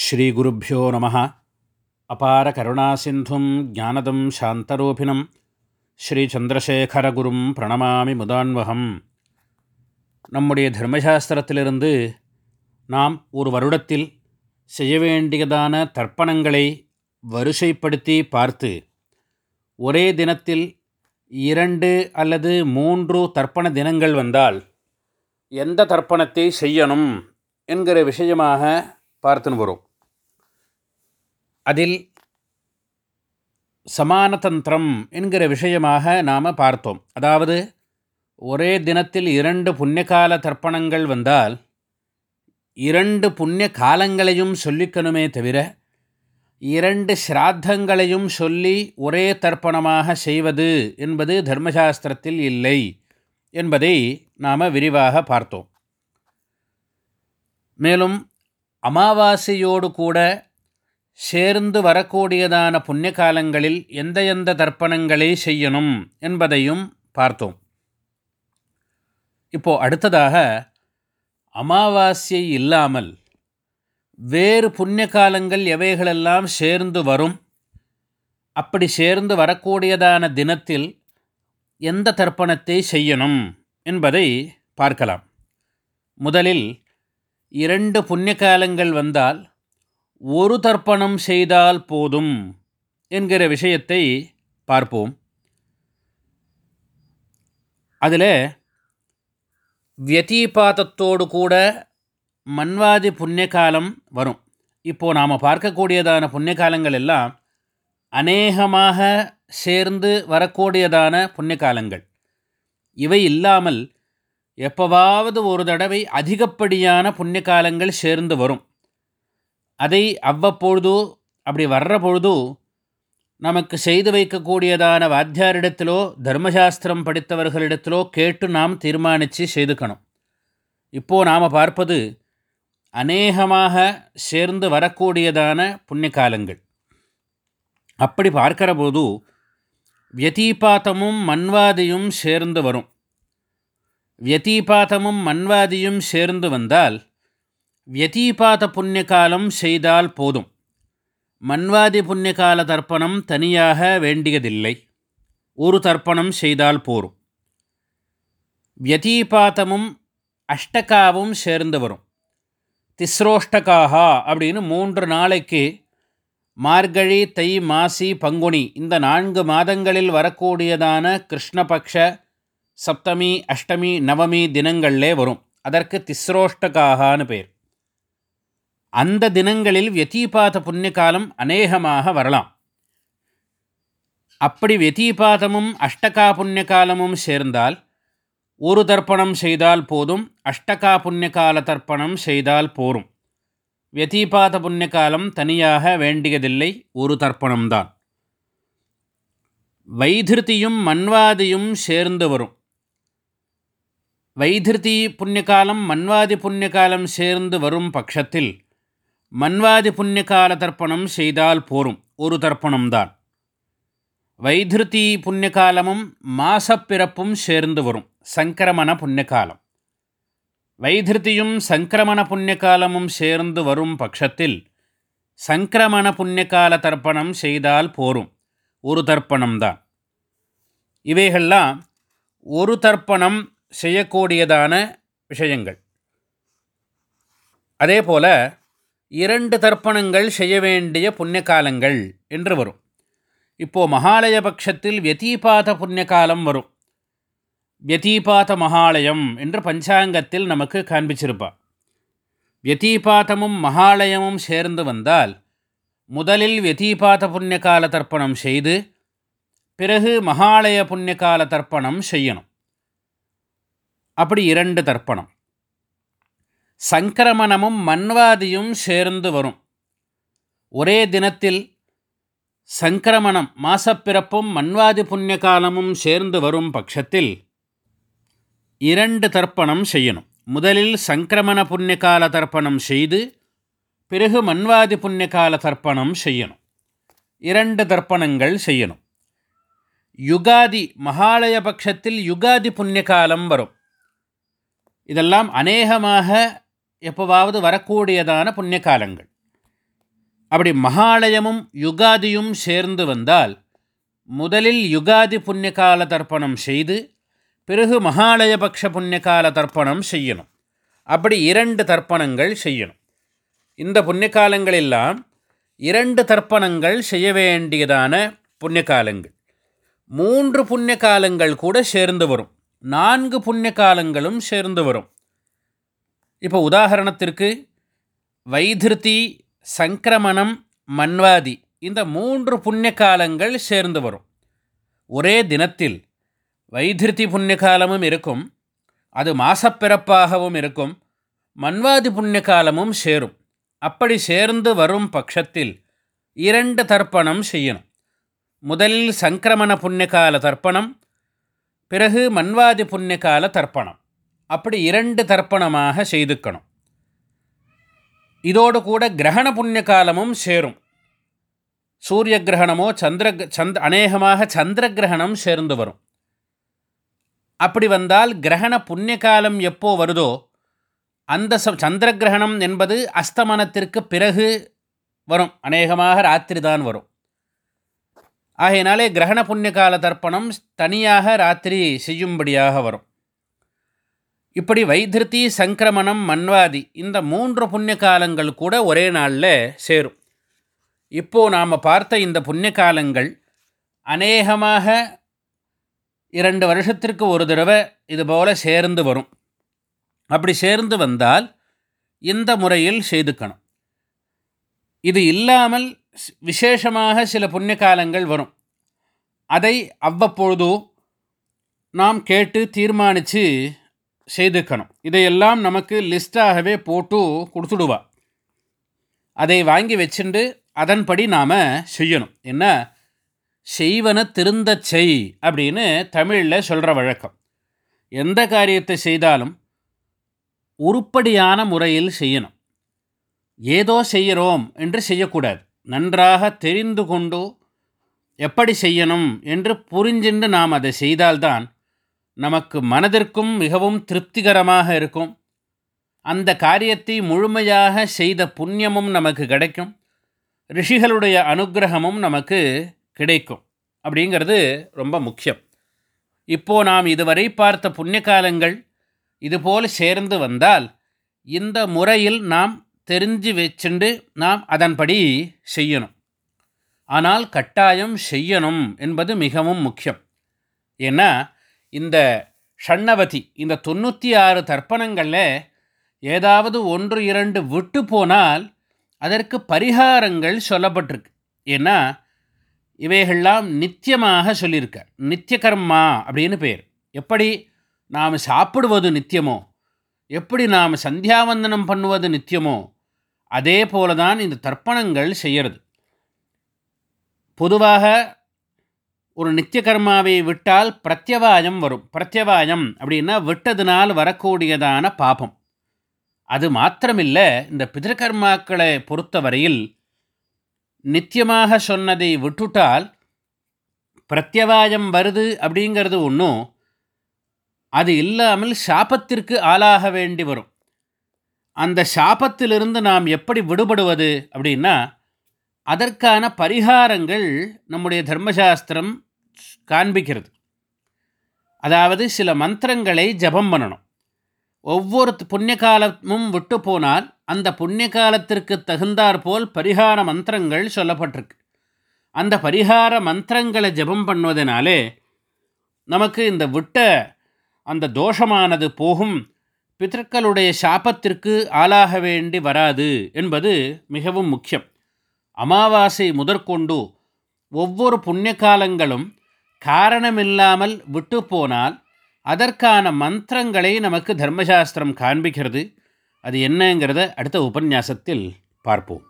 ஸ்ரீகுருப்போ நம. அபார கருணாசிந்தும் ஜானதம் சாந்தரூபிணம். ஸ்ரீச்சந்திரசேகரகுரும் பிரணமாமி முதான்வகம். நம்முடைய தர்மசாஸ்திரத்திலிருந்து நாம் ஒரு வருடத்தில் செய்ய வேண்டியதான தர்ப்பணங்களை வரிசைப்படுத்தி பார்த்து ஒரே தினத்தில் இரண்டு அல்லது மூன்று தர்ப்பண தினங்கள் வந்தால் எந்த தர்ப்பணத்தை செய்யணும் என்கிற விஷயமாக பார்த்துன்னு வரும். அதில் சமானதந்திரம் என்கிற விஷயமாக நாம் பார்த்தோம். அதாவது ஒரே தினத்தில் இரண்டு புண்ணியகால தர்ப்பணங்கள் வந்தால் இரண்டு புண்ணிய காலங்களையும் சொல்லிக்கணுமே தவிர இரண்டு ஸ்ராத்தங்களையும் சொல்லி ஒரே தர்ப்பணமாக செய்வது என்பது தர்மசாஸ்திரத்தில் இல்லை என்பதை நாம் விரிவாக பார்த்தோம். மேலும் அமாவாசையோடு கூட சேர்ந்து வரக்கூடியதான புண்ணிய காலங்களில் எந்த எந்த தர்ப்பணங்களை செய்யணும் என்பதையும் பார்த்தோம். இப்போது அடுத்ததாக அமாவாசை இல்லாமல் வேறு புண்ணிய காலங்கள் எவைகளெல்லாம் சேர்ந்து வரும் அப்படி சேர்ந்து வரக்கூடியதான தினத்தில் எந்த தர்ப்பணத்தை செய்யணும் என்பதை பார்க்கலாம். முதலில் இரண்டு புண்ணிய காலங்கள் வந்தால் ஒரு தர்ப்பணம் செய்தால் போதும் என்கிற விஷயத்தை பார்ப்போம். அதில் வியதீபாதத்தோடு கூட மன்வாதி புண்ணிய காலம் வரும். இப்போது நாம் பார்க்கக்கூடியதான புண்ணிய காலங்கள் எல்லாம் அநேகமாக சேர்ந்து வரக்கூடியதான புண்ணிய காலங்கள் இவை இல்லாமல் எப்போவாவது ஒரு தடவை அதிகப்படியான புண்ணிய காலங்கள் சேர்ந்து வரும். அதை அவ்வப்பொழுது அப்படி வர்ற பொழுது நமக்கு செய்து வைக்கக்கூடியதான வாத்தியாரிடத்திலோ தர்மசாஸ்திரம் படித்தவர்களிடத்திலோ கேட்டு நாம் தீர்மானித்து செய்துக்கணும். இப்போது நாம் பார்ப்பது அநேகமாக சேர்ந்து வரக்கூடியதான புண்ணிய காலங்கள் அப்படி பார்க்கிற போது வியதீபாத்தமும் மன்வாதியும் சேர்ந்து வரும். வியதீபாத்தமும் மன்வாதியும் சேர்ந்து வந்தால் வியதீபாத புண்ணியகாலம் செய்தால் போதும். மன்வாதி புண்ணியகால தர்ப்பணம் தனியாக வேண்டியதில்லை. ஒரு தர்ப்பணம் செய்தால் போரும். வியதீபாத்தமும் அஷ்டகாவும் சேர்ந்து வரும். திஸ்ரோஷ்டகாகா அப்படின்னு மூன்று நாளைக்கு மார்கழி தை மாசி பங்குனி இந்த நான்கு மாதங்களில் வரக்கூடியதான கிருஷ்ணபக்ஷ சப்தமி அஷ்டமி நவமி தினங்களிலே வரும். அதற்கு திஸ்ரோஷ்டகாகான்னு பேர். அந்த தினங்களில் வியதீபாத புண்ணிய காலம் அநேகமாக வரலாம். அப்படி வியதீபாதமும் அஷ்டகா புண்ணிய காலமும் சேர்ந்தால் ஒரு தர்ப்பணம் செய்தால் போதும் அஷ்டகா புண்ணிய கால தர்ப்பணம் செய்தால் போரும். வியதீபாத புண்ணிய காலம் தனியாக வேண்டியதில்லை ஒரு தர்ப்பணம்தான். வைதிருத்தியும் மன்வாதியும் சேர்ந்து வரும். வைதிருதி புண்ணியகாலம் மன்வாதி புண்ணியகாலம் சேர்ந்து வரும் பட்சத்தில் மன்வாதி புண்ணியகால தர்ப்பணம் செய்தால் போரும். ஒரு தர்ப்பணம்தான். வைத்திருத்தி புண்ணியகாலமும் மாசப்பிறப்பும் சேர்ந்து வரும். சங்கிரமண புண்ணியகாலம். வைத்திருத்தியும் சங்கிரமண புண்ணியகாலமும் சேர்ந்து வரும் பட்சத்தில் சங்கிரமண புண்ணியகால தர்ப்பணம் செய்தால் போரும். ஒரு தர்ப்பணம்தான். இவைகள்லாம் ஒரு தர்ப்பணம் செய்யக்கூடியதான விஷயங்கள். அதே போல் இரண்டு தர்ப்பணங்கள் செய்ய வேண்டிய புண்ணிய காலங்கள் என்று வரும். இப்போது மகாலய பட்சத்தில் வியதீபாத புண்ணிய காலம் வரும். வியதீபாத மகாலயம் என்று பஞ்சாங்கத்தில் நமக்கு காண்பிச்சிருப்பா. வியதீபாதமும் மகாலயமும் சேர்ந்து வந்தால் முதலில் வியதீபாத புண்ணியகால தர்ப்பணம் செய்து பிறகு மகாலய புண்ணியகால தர்ப்பணம் செய்யணும். அப்படி இரண்டு தர்ப்பணம். சங்கிரமணமும் மன்வாதியும் சேர்ந்து வரும். ஒரே தினத்தில் சங்கிரமணம் மாசப்பிறப்பும் மன்வாதி புண்ணிய காலமும் சேர்ந்து வரும் பட்சத்தில் இரண்டு தர்ப்பணம் செய்யணும். முதலில் சங்கிரமண புண்ணியகால தர்ப்பணம் செய்து பிறகு மன்வாதி புண்ணியகால தர்ப்பணம் செய்யணும். இரண்டு தர்ப்பணங்கள் செய்யணும். யுகாதி மகாலய பட்சத்தில் யுகாதி புண்ணியகாலம் வரும். இதெல்லாம் அநேகமாக எப்போவாவது வரக்கூடியதான புண்ணிய காலங்கள் அப்படி மகாலயமும் யுகாதியும் சேர்ந்து வந்தால் முதலில் யுகாதி புண்ணியகால தர்ப்பணம் செய்து பிறகு மகாலயபக்ஷ புண்ணியகால தர்ப்பணம் செய்யணும். அப்படி இரண்டு தர்ப்பணங்கள் செய்யணும். இந்த புண்ணியகாலங்களெல்லாம் இரண்டு தர்ப்பணங்கள் செய்ய வேண்டியதான புண்ணியகாலங்கள். மூன்று புண்ணியகாலங்கள் கூட சேர்ந்து வரும். நான்கு புண்ணியகாலங்களும் சேர்ந்து வரும். இப்போ உதாரணத்திற்கு வைதிருதி சங்கிரமணம் மன்வாதி இந்த மூன்று புண்ணியகாலங்கள் சேர்ந்து வரும். ஒரே தினத்தில் வைதிருதி புண்ணியகாலமும் இருக்கும் அது மாசப்பிறப்பாகவும் இருக்கும் மன்வாதி புண்ணியகாலமும் சேரும். அப்படி சேர்ந்து வரும் பட்சத்தில் இரண்டு தர்ப்பணம் செய்யணும். முதலில் சங்கிரமண புண்ணியகால தர்ப்பணம் பிறகு மன்வாதி புண்ணியகால தர்ப்பணம். அப்படி இரண்டு தர்ப்பணமாக செய்துக்கணும். இதோடு கூட கிரகண புண்ணிய காலமும் சேரும். சூரிய கிரகணமோ சந்திர சந்த் அநேகமாக சந்திர கிரகணம் சேர்ந்து வரும். அப்படி வந்தால் கிரகண புண்ணிய காலம் எப்போ வருதோ அந்த ச சந்திர கிரகணம் என்பது அஸ்தமனத்திற்கு பிறகு வரும். அநேகமாக ராத்திரி தான் வரும். ஆகையினாலே கிரகண புண்ணிய கால தர்ப்பணம் தனியாக ராத்திரி செய்யும்படியாக வரும். இப்படி வைத்திருத்தி சங்கிரமணம் மன்வாதி இந்த மூன்று புண்ணிய காலங்கள் கூட ஒரே நாளில் சேரும். இப்போது நாம் பார்த்த இந்த புண்ணிய காலங்கள் அநேகமாக இரண்டு வருஷத்திற்கு ஒரு தடவை இதுபோல் சேர்ந்து வரும். அப்படி சேர்ந்து வந்தால் இந்த முறையில் செய்துக்கணும். இது இல்லாமல் விசேஷமாக சில புண்ணிய காலங்கள் வரும். அதை அவ்வப்பொழுது நாம் கேட்டு தீர்மானித்து செய்துக்கணும். இதையெல்லாம் நமக்கு லிஸ்ட்டாகவே போட்டு கொடுத்துடுவா. அதை வாங்கி வச்சுண்டு அதன்படி நாம் செய்யணும். என்ன? செய்வன திருந்த செய் அப்படின்னு தமிழில் சொல்கிற வழக்கம். எந்த காரியத்தை செய்தாலும் உருப்படியான முறையில் செய்யணும். ஏதோ செய்கிறோம் என்று செய்யக்கூடாது. நன்றாக தெரிந்து கொண்டு எப்படி செய்யணும் என்று புரிஞ்சின்று நாம் அதை செய்தால்தான் நமக்கு மனதிற்கும் மிகவும் திருப்திகரமாக இருக்கும். அந்த காரியத்தை முழுமையாக செய்த புண்ணியமும் நமக்கு கிடைக்கும். ரிஷிகளுடைய அனுகிரகமும் நமக்கு கிடைக்கும். அப்படிங்கிறது ரொம்ப முக்கியம். இப்போது நாம் இதுவரை பார்த்த புண்ணிய காலங்கள் இதுபோல் சேர்ந்து வந்தால் இந்த முறையில் நாம் தெரிஞ்சு வச்சுண்டு நாம் அதன்படி செய்யணும். ஆனால் கட்டாயம் செய்யணும் என்பது மிகவும் முக்கியம். ஏன்னா இந்த ஷண்ணவதி இந்த தொண்ணூற்றி ஆறு தர்ப்பணங்களில் ஏதாவது ஒன்று இரண்டு விட்டு போனால் அதற்கு பரிகாரங்கள் சொல்லப்பட்டிருக்கு. ஏன்னா இவைகள்லாம் நித்தியமாக சொல்லியிருக்க நித்திய கர்மா அப்படின்னு பேர். எப்படி நாம் சாப்பிடுவது நித்தியமோ எப்படி நாம் சந்தியாவந்தனம் பண்ணுவது நித்தியமோ அதே போல தான் இந்த தர்ப்பணங்கள் செய்கிறது. பொதுவாக ஒரு நித்திய கர்மாவை விட்டால் பிரத்யவாயம் வரும். பிரத்யவாயம் அப்படின்னா விட்டதுனால் வரக்கூடியதான பாபம். அது மாத்திரமில்லை இந்த பிதிருக்கர்மாக்களை பொறுத்தவரையில் நித்தியமாக சொன்னதை விட்டுட்டால் பிரத்யவாயம் வருது அப்படிங்கிறது ஒன்றும் அது இல்லாமல் சாபத்திற்கு ஆளாக வேண்டி வரும். அந்த சாபத்திலிருந்து நாம் எப்படி விடுபடுவது அப்படின்னா அதற்கான பரிகாரங்கள் நம்முடைய தர்மசாஸ்திரம் காண்பிக்கிறது. அதாவது சில மந்திரங்களை ஜபம் பண்ணணும். ஒவ்வொரு புண்ணிய காலமும் விட்டு போனால் அந்த புண்ணிய காலத்திற்கு தகுந்தாற்போல் பரிகார மந்திரங்கள் சொல்லப்பட்டிருக்கு. அந்த பரிகார மந்திரங்களை ஜபம் பண்ணுவதனாலே நமக்கு இந்த விட்ட அந்த தோஷமானது போகும். பித்தர்களுடைய சாபத்திற்கு ஆளாக வேண்டி வராது என்பது மிகவும் முக்கியம். அமாவாசை முதற்கொண்டு ஒவ்வொரு புண்ணிய காலங்களும் காரணமில்லாமல் விட்டு போனால் அதற்கான மந்திரங்களை நமக்கு தர்மசாஸ்திரம் காண்பிக்கிறது. அது என்னங்கிறத அடுத்த உபன்யாசத்தில் பார்ப்போம்.